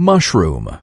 Mushroom.